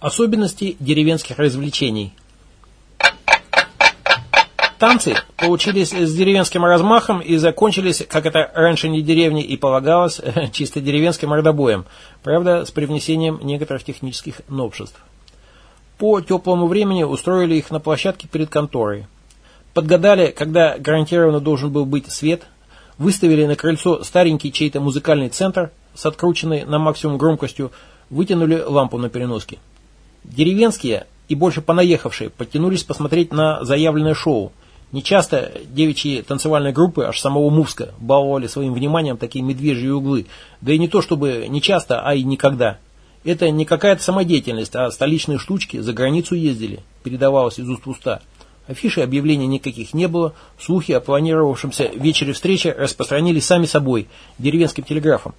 Особенности деревенских развлечений. Танцы получились с деревенским размахом и закончились, как это раньше не деревни и полагалось, чисто деревенским мордобоем, правда, с привнесением некоторых технических новшеств. По теплому времени устроили их на площадке перед конторой. Подгадали, когда гарантированно должен был быть свет, выставили на крыльцо старенький чей-то музыкальный центр с открученной на максимум громкостью, вытянули лампу на переноске. Деревенские и больше понаехавшие подтянулись посмотреть на заявленное шоу. Нечасто девичьи танцевальные группы аж самого Мувска баловали своим вниманием такие медвежьи углы. Да и не то чтобы нечасто, а и никогда. Это не какая-то самодеятельность, а столичные штучки за границу ездили, передавалось из уст в уста. Афиши объявлений никаких не было, слухи о планировавшемся вечере встречи распространились сами собой, деревенским телеграфом.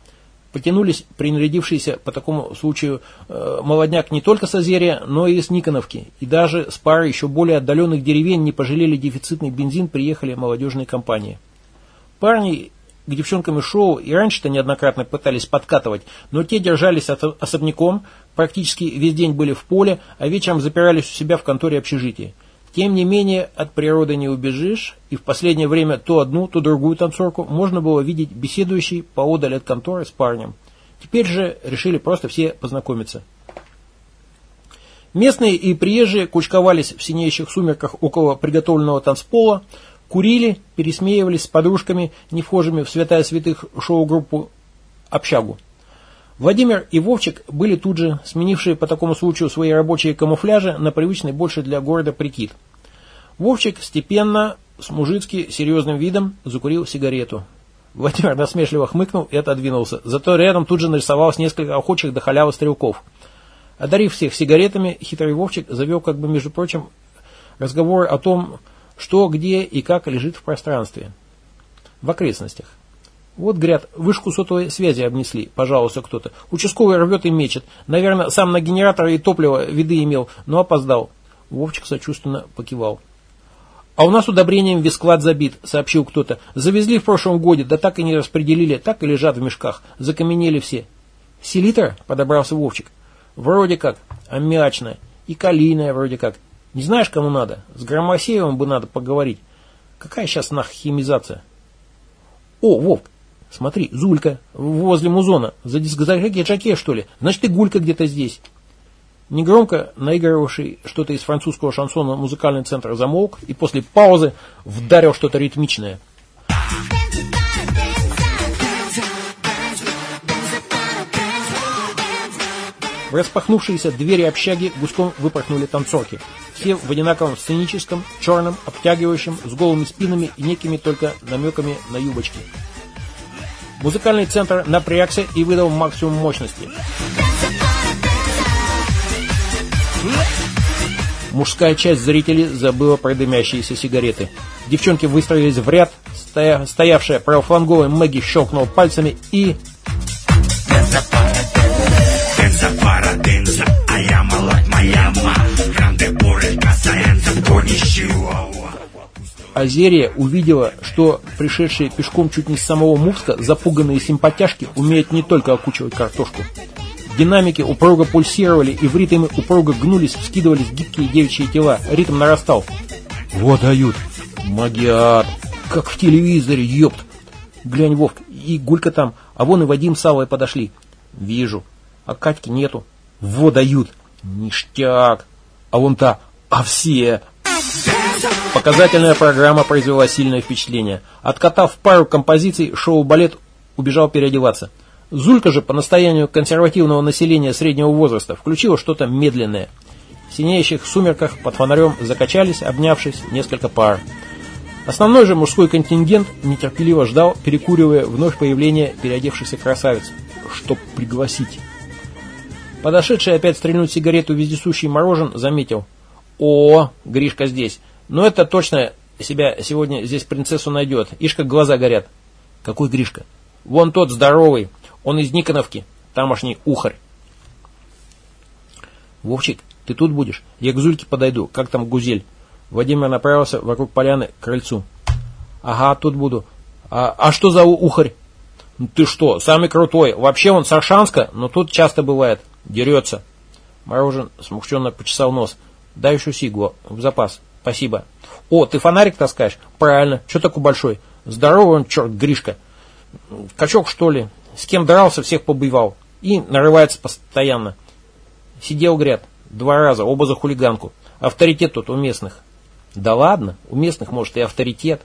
Потянулись принарядившиеся по такому случаю э, молодняк не только с Озерия, но и с Никоновки. И даже с пары еще более отдаленных деревень не пожалели дефицитный бензин, приехали молодежные компании. Парни к девчонкам из шоу и раньше-то неоднократно пытались подкатывать, но те держались особняком, практически весь день были в поле, а вечером запирались у себя в конторе общежития. Тем не менее, от природы не убежишь, и в последнее время то одну, то другую танцорку можно было видеть беседующей поодаль от конторы с парнем. Теперь же решили просто все познакомиться. Местные и приезжие кучковались в синеющих сумерках около приготовленного танцпола, курили, пересмеивались с подружками, не вхожими в святая святых шоу-группу «Общагу». Владимир и Вовчик были тут же, сменившие по такому случаю свои рабочие камуфляжи на привычный больше для города прикид. Вовчик степенно, с мужицки, серьезным видом закурил сигарету. Владимир насмешливо хмыкнул и отодвинулся. Зато рядом тут же нарисовалось несколько охочих до халявы стрелков. Одарив всех сигаретами, хитрый Вовчик завел, как бы, между прочим, разговор о том, что, где и как лежит в пространстве. В окрестностях. Вот, говорят, вышку сотовой связи обнесли, пожалуйста, кто-то. Участковый рвет и мечет. Наверное, сам на генератор и топливо виды имел, но опоздал. Вовчик сочувственно покивал. А у нас удобрением висклад забит, сообщил кто-то. Завезли в прошлом годе, да так и не распределили, так и лежат в мешках. Закаменели все. Селитра? Подобрался Вовчик. Вроде как. Аммиачная. И калийная вроде как. Не знаешь, кому надо? С Громосеевым бы надо поговорить. Какая сейчас нах химизация? О, Вовк, Смотри, Зулька, возле музона, за дискозаке что ли? Значит, и Гулька где-то здесь. Негромко наигрывавший что-то из французского шансона музыкальный центр замолк и после паузы вдарил что-то ритмичное. В распахнувшиеся двери общаги гуськом выпорхнули танцорки. Все в одинаковом сценическом, черном, обтягивающем, с голыми спинами и некими только намеками на юбочки. Музыкальный центр напрягся и выдал максимум мощности. Мужская часть зрителей забыла про дымящиеся сигареты. Девчонки выстроились в ряд, стоя, стоявшая правофланговая Мэгги щелкнула пальцами и... Азерия увидела, что пришедшие пешком чуть не с самого Мувска запуганные симпатяшки умеют не только окучивать картошку. Динамики упруго пульсировали, и в ритме упруго гнулись, вскидывались гибкие девичьи тела. Ритм нарастал. Вот дают. Магиар. Как в телевизоре, ёпт. Глянь, Вовк, и Гулька там, а вон и Вадим с Аллой подошли. Вижу. А Катьки нету. Вот дают. Ништяк. А вон та. А все. Показательная программа произвела сильное впечатление. Откатав пару композиций, шоу-балет убежал переодеваться. Зулька же, по настоянию консервативного населения среднего возраста, включила что-то медленное. В синеющих сумерках под фонарем закачались, обнявшись, несколько пар. Основной же мужской контингент нетерпеливо ждал, перекуривая вновь появление переодевшихся красавиц, чтоб пригласить. Подошедший опять стрельнуть сигарету вездесущий морожен заметил. «О, Гришка здесь. Но это точно себя сегодня здесь принцессу найдет. Ишь, как глаза горят. Какой Гришка? Вон тот здоровый. Он из Никоновки. Тамошний ухарь. Вовчик, ты тут будешь? Я к Зульке подойду. Как там Гузель? Владимир направился вокруг поляны к крыльцу. Ага, тут буду. А, а что за ухарь? «Ну ты что, самый крутой. Вообще он с но тут часто бывает. Дерется. Морожен смущенно почесал нос. Дай еще сигу в запас. Спасибо. О, ты фонарик таскаешь? Правильно. Что такой большой? Здоровый он, черт, Гришка. Качок, что ли? С кем дрался, всех побывал. И нарывается постоянно. Сидел, говорят, два раза, оба за хулиганку. Авторитет тут у местных. Да ладно, у местных, может, и авторитет.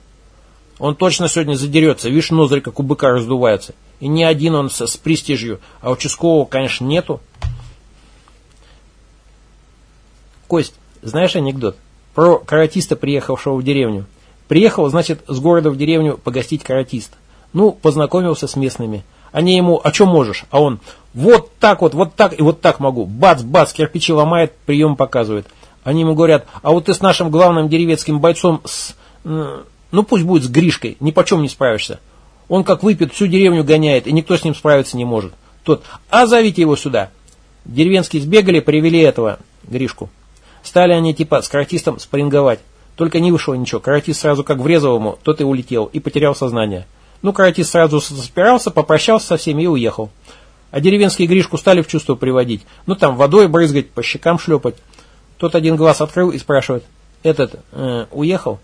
Он точно сегодня задерется, видишь, ноздри, как у быка раздуваются. И не один он с, с престижью, а участкового, конечно, нету. Кость, знаешь анекдот? Про каратиста, приехавшего в деревню. Приехал, значит, с города в деревню погостить каратист. Ну, познакомился с местными. Они ему, а что можешь? А он, вот так вот, вот так и вот так могу. Бац, бац, кирпичи ломает, прием показывает. Они ему говорят, а вот ты с нашим главным деревецким бойцом, с, ну пусть будет с Гришкой, ни почем не справишься. Он как выпьет, всю деревню гоняет, и никто с ним справиться не может. Тот, а зовите его сюда. Деревенские сбегали, привели этого, Гришку. Стали они типа с каратистом спарринговать. Только не вышло ничего. Каратист сразу как врезал ему, тот и улетел, и потерял сознание. Ну, каратист сразу спирался, попрощался со всеми и уехал. А деревенские Гришку стали в чувство приводить. Ну, там водой брызгать, по щекам шлепать. Тот один глаз открыл и спрашивает, этот, э, уехал?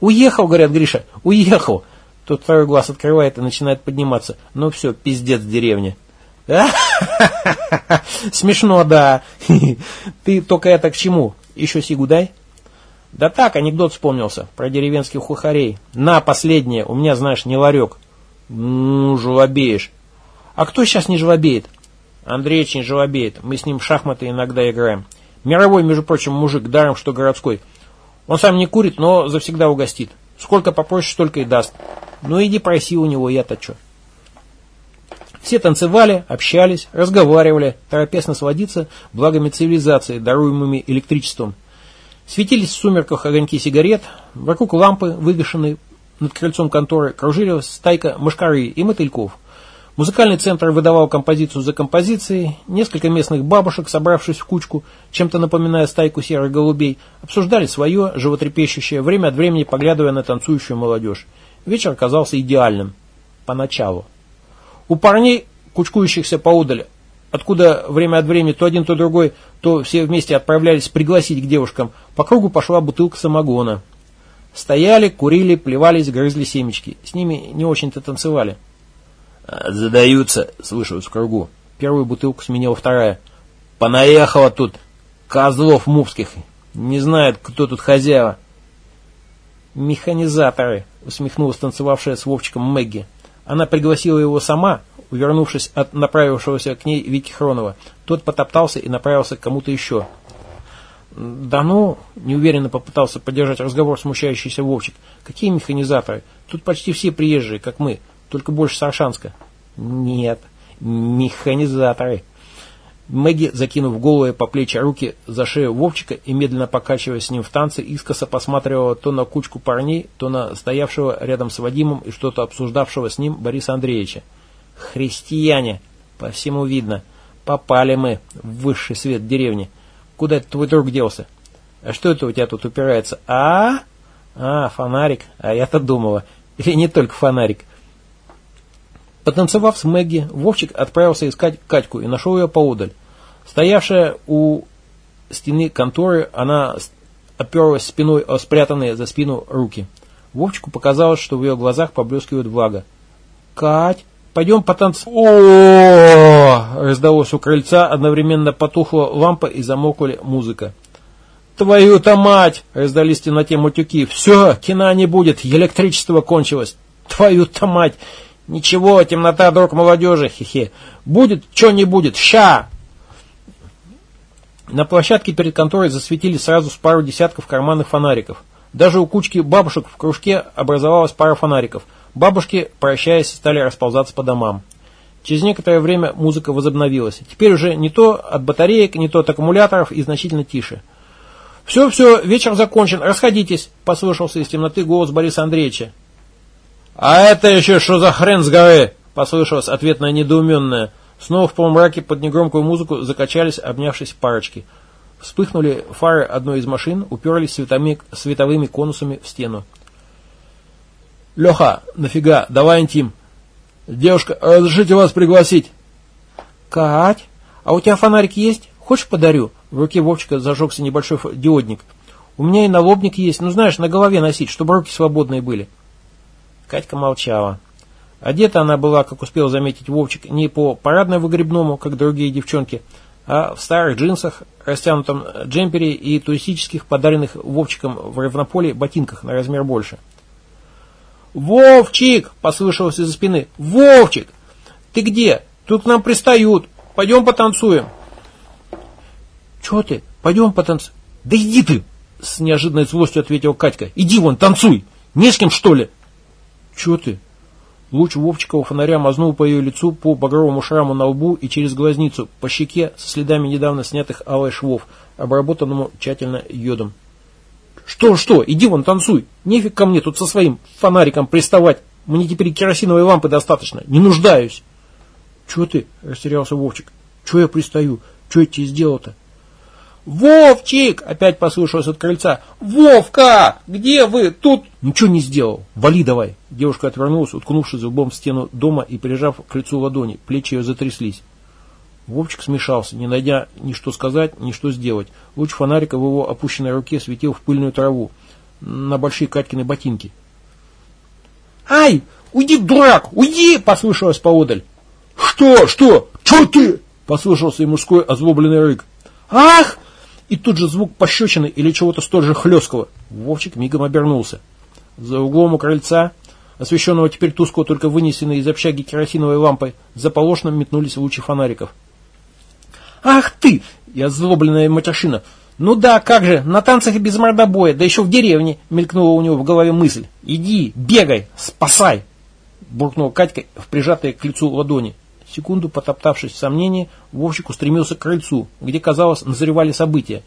Уехал, говорят, Гриша, уехал. Тот второй глаз открывает и начинает подниматься. Ну все, пиздец деревня. Смешно, да. Ты только это к чему? Еще сигу дай? Да так, анекдот вспомнился про деревенских хухарей. На, последнее, у меня, знаешь, не ларек. Ну, желобеешь. А кто сейчас не желобеет? Андреич не желобеет. Мы с ним в шахматы иногда играем. Мировой, между прочим, мужик, даром, что городской. Он сам не курит, но завсегда угостит. Сколько попросишь, столько и даст. Ну иди проси у него, я-то что. Все танцевали, общались, разговаривали, торопясь насладиться благами цивилизации, даруемыми электричеством. Светились в сумерках огоньки сигарет, вокруг лампы, вывешенные над крыльцом конторы, кружили стайка мышкары и мотыльков – Музыкальный центр выдавал композицию за композицией, несколько местных бабушек, собравшись в кучку, чем-то напоминая стайку серых голубей, обсуждали свое, животрепещущее, время от времени поглядывая на танцующую молодежь. Вечер оказался идеальным. Поначалу. У парней, кучкующихся поудаль, откуда время от времени то один, то другой, то все вместе отправлялись пригласить к девушкам, по кругу пошла бутылка самогона. Стояли, курили, плевались, грызли семечки. С ними не очень-то танцевали. Задаются, слышу в кругу. Первую бутылку сменила вторая. Понаехала тут козлов мувских. Не знает, кто тут хозяева. Механизаторы, усмехнулась танцевавшая с Вовчиком Мэгги. Она пригласила его сама, увернувшись от направившегося к ней Вики Хронова. Тот потоптался и направился к кому-то еще. «Да ну!» – неуверенно попытался поддержать разговор смущающийся Вовчик. «Какие механизаторы? Тут почти все приезжие, как мы только больше Саршанска. Нет, механизаторы. Мэгги, закинув голову по плечи руки за шею Вовчика и медленно покачиваясь с ним в танце, искоса посматривала то на кучку парней, то на стоявшего рядом с Вадимом и что-то обсуждавшего с ним Бориса Андреевича. «Христиане! По всему видно. Попали мы в высший свет деревни. Куда это твой друг делся? А что это у тебя тут упирается? А? А, фонарик. А я-то думала. Или не только фонарик». Потанцевав с Мэгги, Вовчик отправился искать Катьку и нашел ее поодаль. Стоявшая у стены конторы, она оперлась спиной о спрятанные за спину руки. Вовчику показалось, что в ее глазах поблескивает влага. «Кать, пойдем потанцуем!» о раздалось у крыльца, одновременно потухла лампа и замокли музыка. «Твою-то мать!» — раздались в темноте мутюки. «Все, кино не будет, электричество кончилось! Твою-то мать! Ничего, темнота, друг молодежи, хихе. Будет, что не будет, ща! На площадке перед конторой засветили сразу с пару десятков карманных фонариков. Даже у кучки бабушек в кружке образовалась пара фонариков. Бабушки, прощаясь, стали расползаться по домам. Через некоторое время музыка возобновилась. Теперь уже не то от батареек, не то от аккумуляторов и значительно тише. «Все, все, вечер закончен, расходитесь», – послышался из темноты голос Бориса Андреевича. «А это еще что за хрен с горы?» – послышалось ответное недоуменное. Снова в полумраке под негромкую музыку закачались, обнявшись парочки. Вспыхнули фары одной из машин, уперлись светами, световыми конусами в стену. «Леха, нафига? Давай интим!» «Девушка, разрешите вас пригласить?» «Кать, а у тебя фонарик есть? Хочешь подарю? В руке Вовчика зажегся небольшой диодник. У меня и налобник есть, ну знаешь, на голове носить, чтобы руки свободные были. Катька молчала. Одета она была, как успел заметить Вовчик, не по парадно-выгребному, как другие девчонки, а в старых джинсах, растянутом джемпере и туристических, подаренных Вовчиком в равнополе ботинках на размер больше. «Вовчик!» – послышалось из-за спины. «Вовчик! Ты где? Тут к нам пристают. Пойдем потанцуем». «Чего ты? Пойдем потанцуем». «Да иди ты!» – с неожиданной злостью ответил Катька. «Иди вон, танцуй! Не с кем, что ли?» «Чего ты?» Луч Вовчикова фонаря мазнул по ее лицу, по багровому шраму на лбу и через глазницу, по щеке со следами недавно снятых алой швов, обработанному тщательно йодом. «Что, что? Иди вон, танцуй! Нефиг ко мне тут со своим фонариком приставать! Мне теперь керосиновой лампы достаточно, не нуждаюсь!» «Чего ты?» – растерялся Вовчик. «Чего я пристаю? Чего я тебе сделал-то?» «Вовчик!» – опять послышалось от крыльца. «Вовка! Где вы? Тут...» «Ничего не сделал. Вали давай!» Девушка отвернулась, уткнувшись зубом в стену дома и прижав к лицу ладони. Плечи ее затряслись. Вовчик смешался, не найдя ни что сказать, ни что сделать. Луч фонарика в его опущенной руке светил в пыльную траву на большие Катькины ботинки. «Ай! Уйди, дурак! Уйди!» – послышалось поодаль. «Что? Что? Что ты?» – послышался и мужской озлобленный рык. «Ах!» И тут же звук пощечины или чего-то столь же хлесткого. Вовчик мигом обернулся. За углом у крыльца, освещенного теперь тускло только вынесенной из общаги керосиновой лампой, заполошно метнулись лучи фонариков. «Ах ты!» И озлобленная матершина. «Ну да, как же, на танцах без мордобоя, да еще в деревне!» Мелькнула у него в голове мысль. «Иди, бегай, спасай!» Буркнула Катька в прижатые к лицу ладони. Секунду потоптавшись в сомнении, Вовчик устремился к крыльцу, где, казалось, назревали события,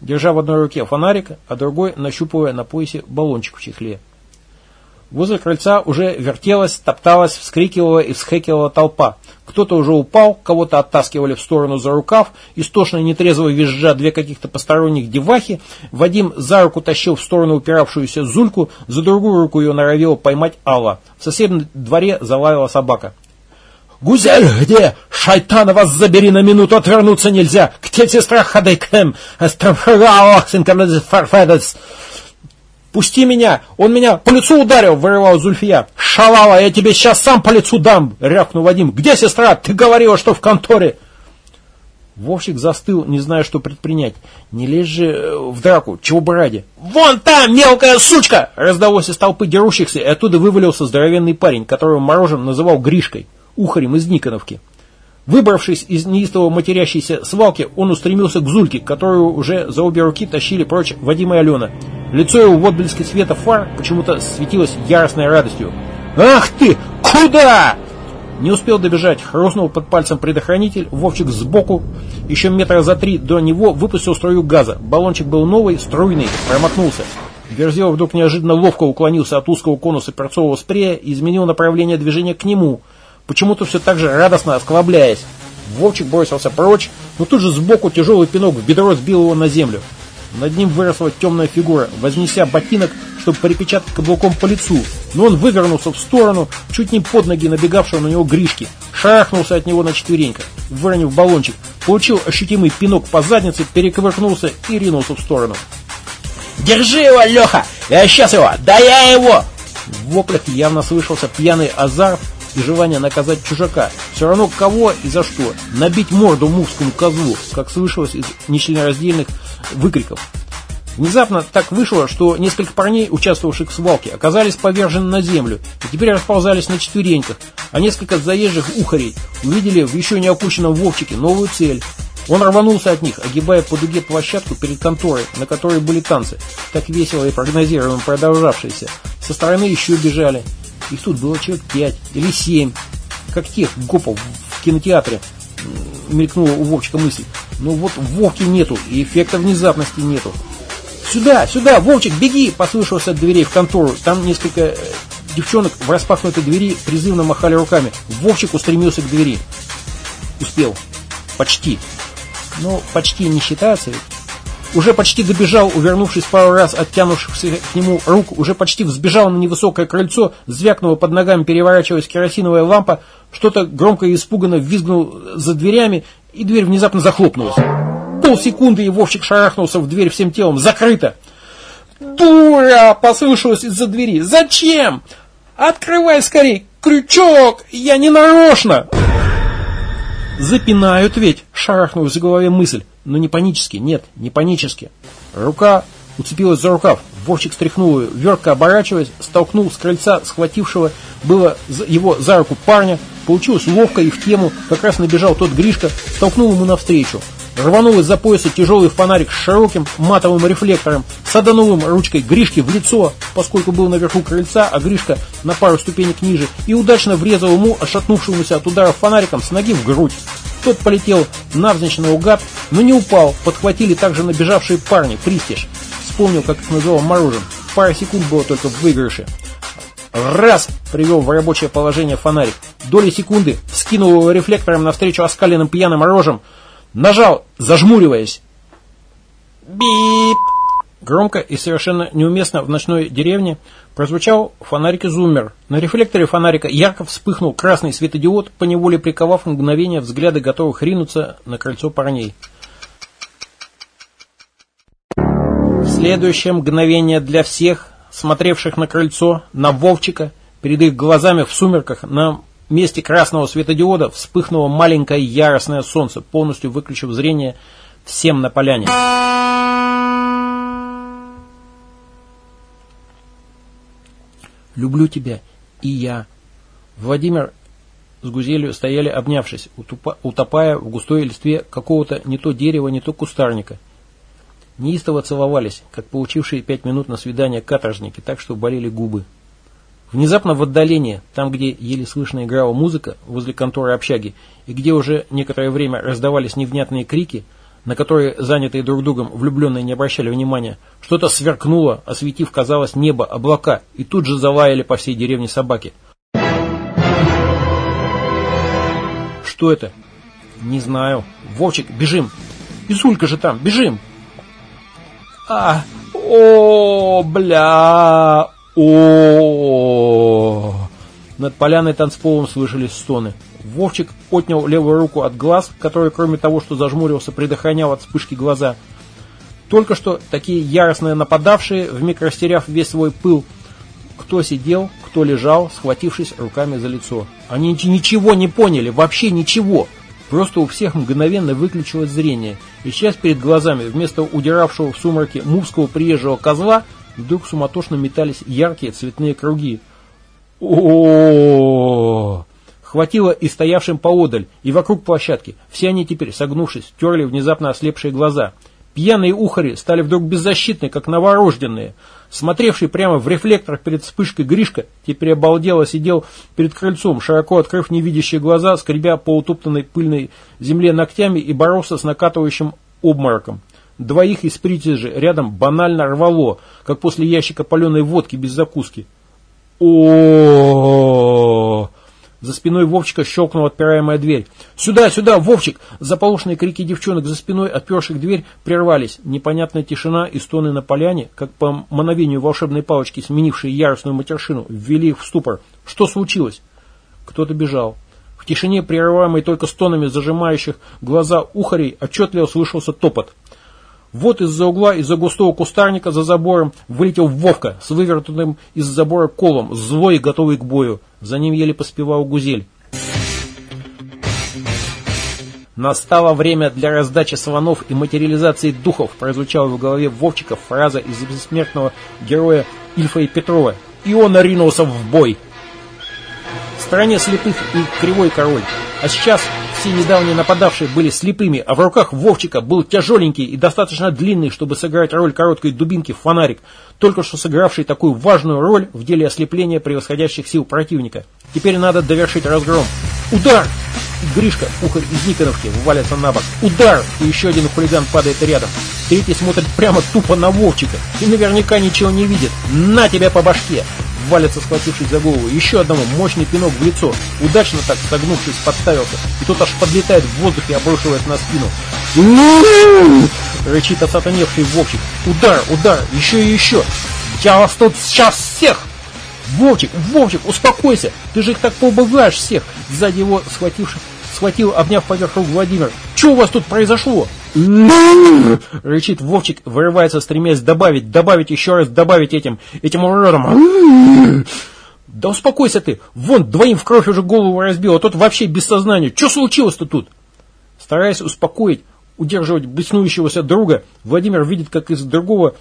держа в одной руке фонарик, а другой нащупывая на поясе баллончик в чехле. Возле крыльца уже вертелась, топталась, вскрикивала и всхекивала толпа. Кто-то уже упал, кого-то оттаскивали в сторону за рукав, истошно и нетрезво визжа две каких-то посторонних девахи. Вадим за руку тащил в сторону упиравшуюся Зульку, за другую руку ее норовила поймать Алла. В соседнем дворе залаяла собака. «Гузель, где? Шайтана вас забери на минуту, отвернуться нельзя! Где сестра Хадайкэм? Фарфедес!» «Пусти меня! Он меня по лицу ударил!» – вырывал Зульфия. «Шалава, я тебе сейчас сам по лицу дам!» – рявкнул Вадим. «Где сестра? Ты говорила, что в конторе!» Вовчик застыл, не зная, что предпринять. Не лезь же э, в драку, чего бы ради. «Вон там, мелкая сучка!» Раздалось из толпы дерущихся, и оттуда вывалился здоровенный парень, которого Морожен называл Гришкой ухарем из Никоновки. Выбравшись из неистово матерящейся свалки, он устремился к Зульке, которую уже за обе руки тащили прочь Вадим и Алена. Лицо его в отблеске света фар почему-то светилось яростной радостью. «Ах ты! Куда?» Не успел добежать, хрустнул под пальцем предохранитель, Вовчик сбоку, еще метра за три до него выпустил струю газа. Баллончик был новый, струйный, промахнулся. Верзила вдруг неожиданно ловко уклонился от узкого конуса перцового спрея и изменил направление движения к нему – почему-то все так же радостно осклабляясь. Вовчик бросился прочь, но тут же сбоку тяжелый пинок в бедро сбил его на землю. Над ним выросла темная фигура, вознеся ботинок, чтобы перепечатать каблуком по лицу. Но он вывернулся в сторону, чуть не под ноги набегавшего на него Гришки, шарахнулся от него на четвереньках, выронив баллончик, получил ощутимый пинок по заднице, перекувыркнулся и ринулся в сторону. «Держи его, Леха! Я сейчас его! Да я его!» В воплях явно слышался пьяный азарт, и желание наказать чужака. Все равно кого и за что. Набить морду мувскому козлу, как слышалось из нечленораздельных выкриков. Внезапно так вышло, что несколько парней, участвовавших в свалке, оказались повержены на землю и теперь расползались на четвереньках, а несколько заезжих ухарей увидели в еще не опущенном Вовчике новую цель. Он рванулся от них, огибая по дуге площадку перед конторой, на которой были танцы, так весело и прогнозируемо продолжавшиеся. Со стороны еще бежали. Их тут было человек пять или семь, как тех гопов в кинотеатре. Мелькнула у Вовчика мысль. Но вот Вовки нету, и эффекта внезапности нету. «Сюда, сюда, Вовчик, беги!» Послышался от дверей в контору. Там несколько э, девчонок в распахнутой двери призывно махали руками. Вовчик устремился к двери. Успел. Почти. Но почти не считается ведь. Уже почти добежал, увернувшись пару раз от тянувшихся к нему рук, уже почти взбежал на невысокое крыльцо, звякнула под ногами, переворачиваясь керосиновая лампа, что-то громко и испуганно визгнул за дверями, и дверь внезапно захлопнулась. Полсекунды, и Вовчик шарахнулся в дверь всем телом. Закрыто! «Дура!» – послышалось из-за двери. «Зачем? Открывай скорей! Крючок! Я не нарочно!» Запинают ведь, шарахнулась в голове мысль, но не панически, нет, не панически. Рука уцепилась за рукав, Вовчик стряхнул ее, верка оборачиваясь, столкнул с крыльца схватившего было его за руку парня, получилось ловко и в тему, как раз набежал тот Гришка, столкнул ему навстречу. Рванул из-за пояса тяжелый фонарик с широким матовым рефлектором, саданул ручкой Гришке в лицо, поскольку был наверху крыльца, а Гришка на пару ступенек ниже, и удачно врезал ему, отшатнувшемуся от удара фонариком, с ноги в грудь. Тот полетел навзничь наугад, но не упал, подхватили также набежавшие парни, Пристиж. Вспомнил, как их называл Морожен. Пара секунд было только в выигрыше. Раз! Привел в рабочее положение фонарик. Доли секунды вскинул его рефлектором навстречу оскаленным пьяным рожам, Нажал, зажмуриваясь. Бип! Громко и совершенно неуместно в ночной деревне прозвучал фонарик зуммер. На рефлекторе фонарика ярко вспыхнул красный светодиод, поневоле приковав в мгновение взгляды готовых ринуться на крыльцо парней. Следующее мгновение для всех, смотревших на крыльцо, на Вовчика, перед их глазами в сумерках, на в месте красного светодиода вспыхнуло маленькое яростное солнце, полностью выключив зрение всем на поляне. «Люблю тебя, и я». Владимир с Гузелью стояли обнявшись, утопая в густой листве какого-то не то дерева, не то кустарника. Неистово целовались, как получившие пять минут на свидание каторжники, так что болели губы. Внезапно в отдалении, там, где еле слышно играла музыка, возле конторы общаги, и где уже некоторое время раздавались невнятные крики, на которые занятые друг другом влюбленные не обращали внимания, что-то сверкнуло, осветив, казалось, небо, облака, и тут же залаяли по всей деревне собаки. Что это? Не знаю. Вовчик, бежим! Изулька же там, бежим! А, о, бля, о, Над поляной танцполом слышались стоны. Вовчик отнял левую руку от глаз, который, кроме того, что зажмурился, предохранял от вспышки глаза. Только что такие яростные нападавшие, вмиг растеряв весь свой пыл, кто сидел, кто лежал, схватившись руками за лицо. Они ничего не поняли, вообще ничего. Просто у всех мгновенно выключилось зрение, и сейчас перед глазами вместо удиравшего в сумраке мувского приезжего козла – Вдруг суматошно метались яркие цветные круги. о Хватило и стоявшим поодаль, и вокруг площадки. Все они теперь, согнувшись, терли внезапно ослепшие глаза. Пьяные ухари стали вдруг беззащитны, как новорожденные. Смотревший прямо в рефлектор перед вспышкой Гришка теперь обалдело сидел перед крыльцом, широко открыв невидящие глаза, скребя по утоптанной пыльной земле ногтями и боролся с накатывающим обмороком. Двоих из притяжи рядом банально рвало, как после ящика паленой водки без закуски. о За спиной Вовчика щелкнула отпираемая дверь. «Сюда, сюда, Вовчик!» Заполошенные крики девчонок за спиной, отперших дверь, прервались. Непонятная тишина и стоны на поляне, как по мановению волшебной палочки, сменившие яростную матершину, ввели их в ступор. Что случилось? Кто-то бежал. В тишине, прерываемой только стонами зажимающих глаза ухарей, отчетливо слышался топот. Вот из-за угла, из-за густого кустарника за забором вылетел Вовка с вывернутым из забора колом, злой и готовый к бою. За ним еле поспевал Гузель. Настало время для раздачи слонов и материализации духов, прозвучала в голове Вовчика фраза из бессмертного героя Ильфа и Петрова. И он ринулся в бой. В стране слепых и кривой король. А сейчас все недавние нападавшие были слепыми, а в руках Вовчика был тяжеленький и достаточно длинный, чтобы сыграть роль короткой дубинки в фонарик, только что сыгравший такую важную роль в деле ослепления превосходящих сил противника. Теперь надо довершить разгром. Удар! Гришка, ухарь из Никоновки, валится на бок. Удар! И еще один хулиган падает рядом. Третий смотрит прямо тупо на Вовчика и наверняка ничего не видит. На тебя по башке! Валится, схватившись за голову. Еще одному мощный пинок в лицо. Удачно так, согнувшись, подставился. И тот аж подлетает в воздухе, обрушиваясь на спину. Рычит осатаневший Вовчик. Удар, удар, еще и еще. Я вас тут сейчас всех! Вовчик, Вовчик, успокойся! Ты же их так поубываешь всех! Сзади его схвативший, схватил, обняв поверх рук Владимир. Что у вас тут произошло? Рычит Вовчик, вырывается, стремясь добавить, добавить еще раз, добавить этим, этим уродом. Да успокойся ты, вон, двоим в кровь уже голову разбил, а тот вообще без сознания. Что случилось-то тут? Стараясь успокоить, удерживать беснующегося друга, Владимир видит, как из другого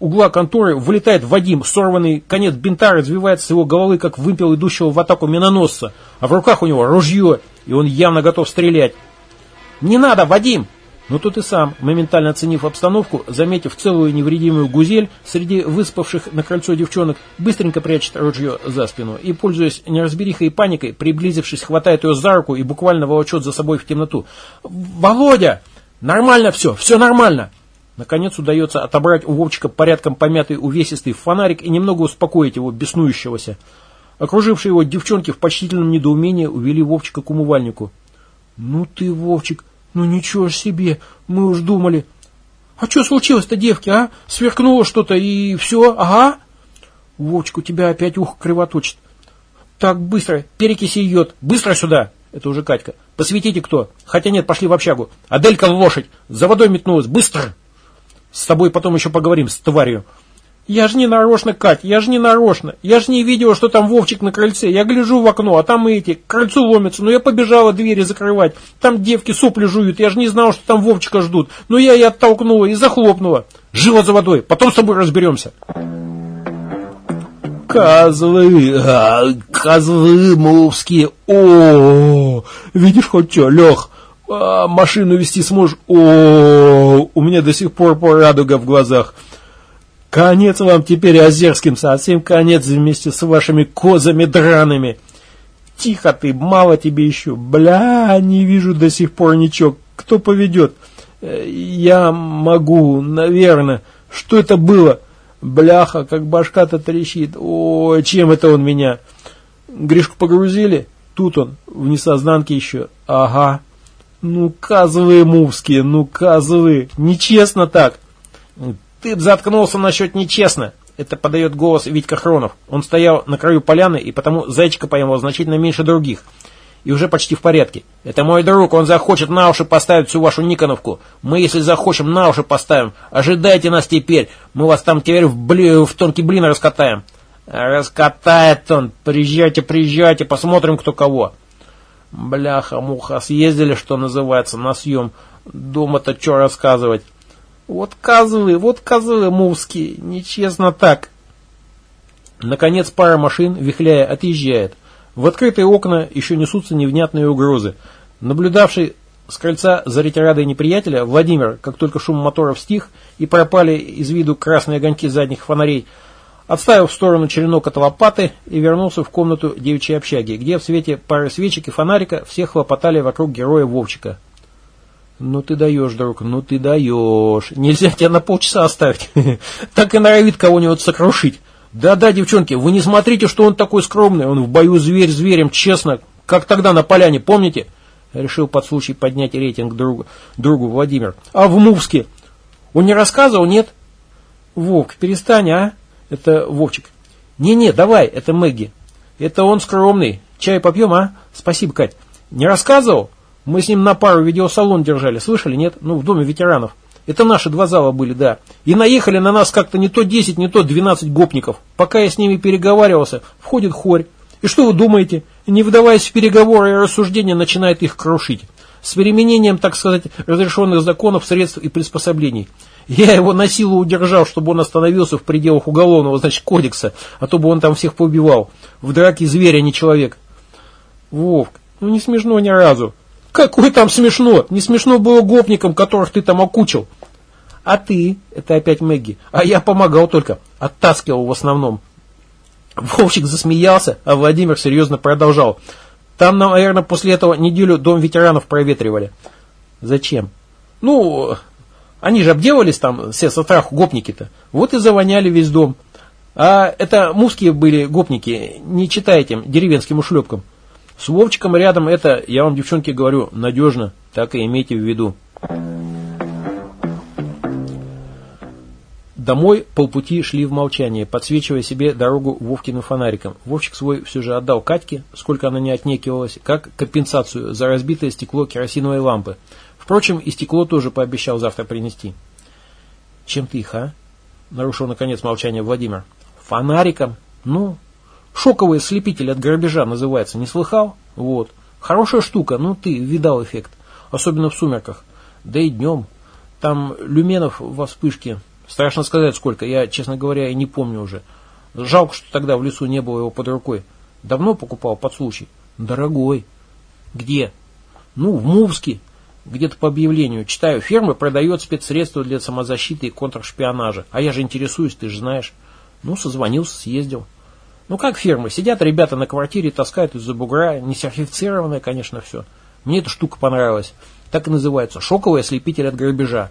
угла конторы вылетает Вадим, сорванный конец бинта развивается с его головы, как вымпел идущего в атаку миноносца, а в руках у него ружье, и он явно готов стрелять. «Не надо, Вадим!» Но тут и сам, моментально оценив обстановку, заметив целую невредимую гузель среди выспавших на крыльцо девчонок, быстренько прячет ружье за спину и, пользуясь неразберихой и паникой, приблизившись, хватает ее за руку и буквально волочет за собой в темноту. «Володя! Нормально все, все нормально!» Наконец удается отобрать у Вовчика порядком помятый увесистый фонарик и немного успокоить его беснующегося. Окружившие его девчонки в почтительном недоумении увели Вовчика к умывальнику. «Ну ты, Вовчик, ну ничего ж себе, мы уж думали...» «А что случилось-то, девки, а? Сверкнуло что-то и все, ага?» «Вовчик, у тебя опять ухо кривоточит». «Так, быстро, перекиси йод, быстро сюда!» Это уже Катька. «Посветите кто? Хотя нет, пошли в общагу. Аделька лошадь, за водой метнулась, быстро!» С тобой потом еще поговорим, с тварью. Я же не нарочно, Кать, я же не нарочно. Я же не видела, что там Вовчик на крыльце. Я гляжу в окно, а там эти, к крыльцу ломятся. Но я побежала двери закрывать. Там девки сопли жуют. Я же не знала, что там Вовчика ждут. Но я и оттолкнула, и захлопнула. Живо за водой, потом с тобой разберемся. Козлы, а, козлы мовские. О, видишь хоть что, Лех, а, машину вести сможешь? О, у меня до сих пор радуга в глазах. Конец вам теперь Озерским, совсем конец вместе с вашими козами драными. Тихо ты, мало тебе еще. Бля, не вижу до сих пор ничего. Кто поведет? Э, я могу, наверное. Что это было? Бляха, как башка-то трещит. О, чем это он меня? Гришку погрузили? Тут он, в несознанке еще. Ага. Ну, казовые мувские, ну, казовые. Нечестно так. Ты б заткнулся насчет нечестно. Это подает голос Витька Хронов. Он стоял на краю поляны, и потому зайчика поймал значительно меньше других. И уже почти в порядке. Это мой друг, он захочет на уши поставить всю вашу Никоновку. Мы, если захочем, на уши поставим. Ожидайте нас теперь. Мы вас там теперь в, бли... в тонкий блин раскатаем. Раскатает он. Приезжайте, приезжайте, посмотрим, кто кого. Бляха-муха, съездили, что называется, на съем. Дома-то что рассказывать? Вот козлы, вот козлы мувские, нечестно так. Наконец пара машин, вихляя, отъезжает. В открытые окна еще несутся невнятные угрозы. Наблюдавший с крыльца за ретирадой неприятеля, Владимир, как только шум моторов стих и пропали из виду красные огоньки задних фонарей, Отставил в сторону черенок от лопаты и вернулся в комнату девичьей общаги, где в свете пары свечек и фонарика все хлопотали вокруг героя Вовчика. «Ну ты даешь, друг, ну ты даешь. Нельзя тебя на полчаса оставить. Так и норовит кого-нибудь сокрушить. Да-да, девчонки, вы не смотрите, что он такой скромный. Он в бою зверь зверем, честно, как тогда на поляне, помните?» Решил под случай поднять рейтинг другу, другу Владимир. «А в Мувске? Он не рассказывал, нет?» «Вовк, перестань, а?» Это Вовчик. Не-не, давай, это Мэгги. Это он скромный. Чай попьем, а? Спасибо, Кать. Не рассказывал? Мы с ним на пару видеосалон держали. Слышали, нет? Ну, в доме ветеранов. Это наши два зала были, да. И наехали на нас как-то не то 10, не то 12 гопников. Пока я с ними переговаривался, входит хорь. И что вы думаете? Не вдаваясь в переговоры и рассуждения, начинает их крушить. С применением, так сказать, разрешенных законов, средств и приспособлений. Я его на силу удержал, чтобы он остановился в пределах уголовного, значит, кодекса, а то бы он там всех поубивал. В драке зверь, а не человек. Вовк, ну не смешно ни разу. Какой там смешно? Не смешно было гопникам, которых ты там окучил. А ты, это опять Мэгги, а я помогал только, оттаскивал в основном. Вовчик засмеялся, а Владимир серьезно продолжал. Там, наверное, после этого неделю дом ветеранов проветривали. Зачем? Ну, они же обделались там все со страху гопники-то. Вот и завоняли весь дом. А это муские были гопники, не читайте деревенским ушлепкам. С Вовчиком рядом это, я вам, девчонки, говорю, надежно, так и имейте в виду. Домой полпути шли в молчании, подсвечивая себе дорогу Вовкиным фонариком. Вовчик свой все же отдал Катьке, сколько она не отнекивалась, как компенсацию за разбитое стекло керосиновой лампы – Впрочем, и стекло тоже пообещал завтра принести. Чем ты их, а? Нарушил наконец молчание Владимир. Фонариком? Ну, шоковый слепитель от грабежа называется, не слыхал? Вот. Хорошая штука, ну ты видал эффект. Особенно в сумерках. Да и днем. Там люменов во вспышке. Страшно сказать сколько, я, честно говоря, и не помню уже. Жалко, что тогда в лесу не было его под рукой. Давно покупал под случай. Дорогой. Где? Ну, в Мувске. Где-то по объявлению. Читаю, фирма продает спецсредства для самозащиты и контршпионажа. А я же интересуюсь, ты же знаешь. Ну, созвонился, съездил. Ну, как фирма. Сидят ребята на квартире, таскают из-за бугра. Не сертифицированное, конечно, все. Мне эта штука понравилась. Так и называется. Шоковый ослепитель от грабежа.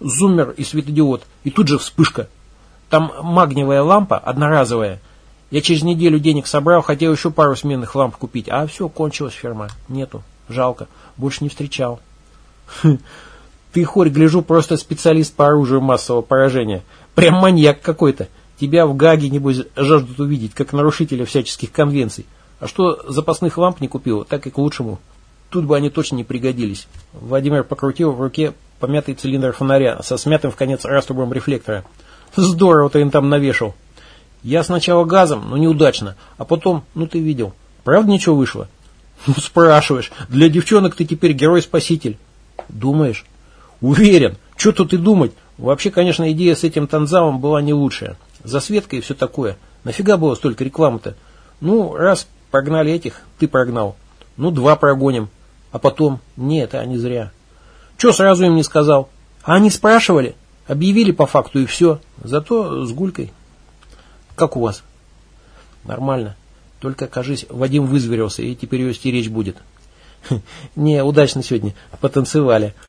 Зуммер и светодиод. И тут же вспышка. Там магниевая лампа, одноразовая. Я через неделю денег собрал, хотел еще пару сменных ламп купить. А все, кончилась фирма. Нету. Жалко. Больше не встречал. Хм. Ты, хорь, гляжу, просто специалист по оружию массового поражения. Прям маньяк какой-то. Тебя в Гаге, небось, жаждут увидеть, как нарушителя всяческих конвенций. А что запасных ламп не купил, так и к лучшему. Тут бы они точно не пригодились. Владимир покрутил в руке помятый цилиндр фонаря со смятым в конец раструбом рефлектора. Здорово ты им там навешал. Я сначала газом, но неудачно, а потом, ну ты видел. Правда ничего вышло? Ну спрашиваешь, для девчонок ты теперь герой-спаситель. Думаешь? Уверен. Что тут и думать? Вообще, конечно, идея с этим танзавом была не лучшая. Засветка и все такое. Нафига было столько рекламы-то? Ну, раз прогнали этих, ты прогнал. Ну, два прогоним. А потом, нет, не зря. Че сразу им не сказал? А они спрашивали, объявили по факту и все. Зато с гулькой. Как у вас? Нормально. Только, кажись, Вадим вызверился и теперь ее стеречь будет. Не, удачно сегодня. Потанцевали.